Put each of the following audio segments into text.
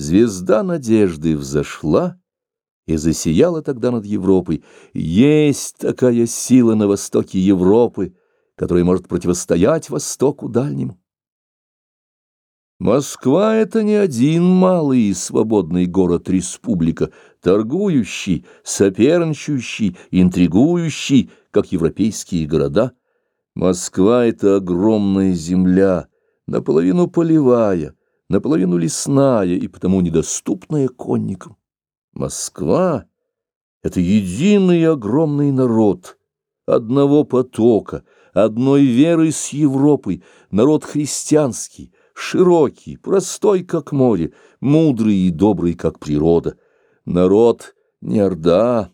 Звезда надежды взошла и засияла тогда над Европой. Есть такая сила на востоке Европы, которая может противостоять востоку дальнему. Москва — это не один малый и свободный город-республика, торгующий, соперничающий, интригующий, как европейские города. Москва — это огромная земля, наполовину полевая, наполовину лесная и потому недоступная конникам. Москва — это единый огромный народ, одного потока, одной веры с Европой, народ христианский, широкий, простой, как море, мудрый и добрый, как природа. Народ не орда,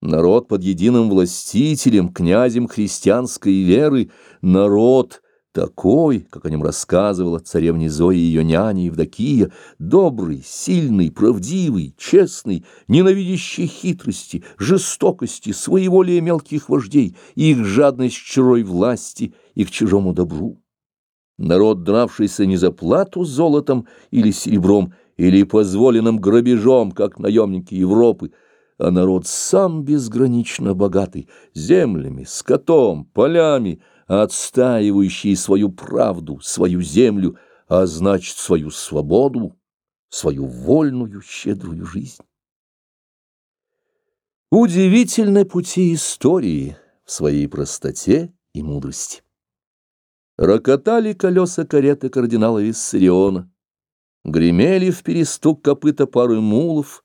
народ под единым властителем, князем христианской веры, народ — такой, как о нем рассказывала царевне Зоя ее няня Евдокия, добрый, сильный, правдивый, честный, ненавидящий хитрости, жестокости, своеволия мелких вождей, их жадность к чужой власти и к чужому добру. Народ, дравшийся не за плату золотом или серебром, или позволенным грабежом, как наемники Европы, а народ сам безгранично богатый, землями, скотом, полями, отстаивающий свою правду, свою землю, а значит, свою свободу, свою вольную, щедрую жизнь. Удивительны пути истории в своей простоте и мудрости. Рокотали колеса кареты кардинала Виссариона, гремели в перестук копыта пары мулов,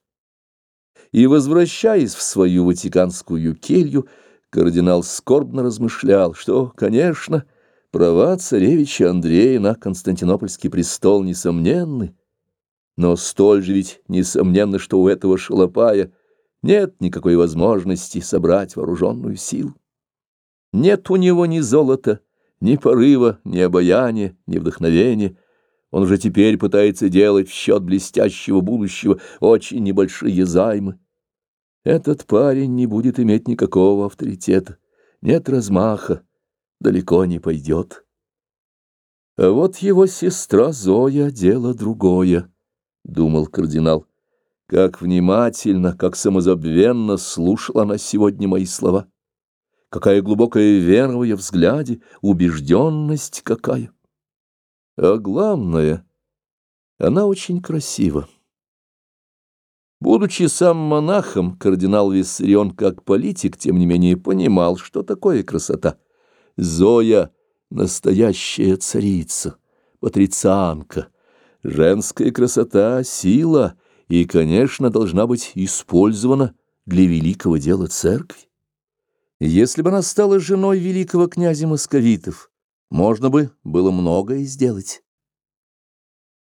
и, возвращаясь в свою ватиканскую келью, Кардинал скорбно размышлял, что, конечно, права царевича Андрея на Константинопольский престол несомненны, но столь же ведь несомненно, что у этого шалопая нет никакой возможности собрать вооруженную силу. Нет у него ни золота, ни порыва, ни обаяния, ни вдохновения. Он уже теперь пытается делать в счет блестящего будущего очень небольшие займы. Этот парень не будет иметь никакого авторитета, нет размаха, далеко не пойдет. А вот его сестра Зоя — дело другое, — думал кардинал. Как внимательно, как самозабвенно слушала она сегодня мои слова. Какая глубокая вера в ее взгляде, убежденность какая. А главное, она очень красива. Будучи сам монахом, кардинал Виссарион, как политик, тем не менее понимал, что такое красота. Зоя — настоящая царица, патрицианка. Женская красота — сила и, конечно, должна быть использована для великого дела церкви. Если бы она стала женой великого князя московитов, можно бы было многое сделать.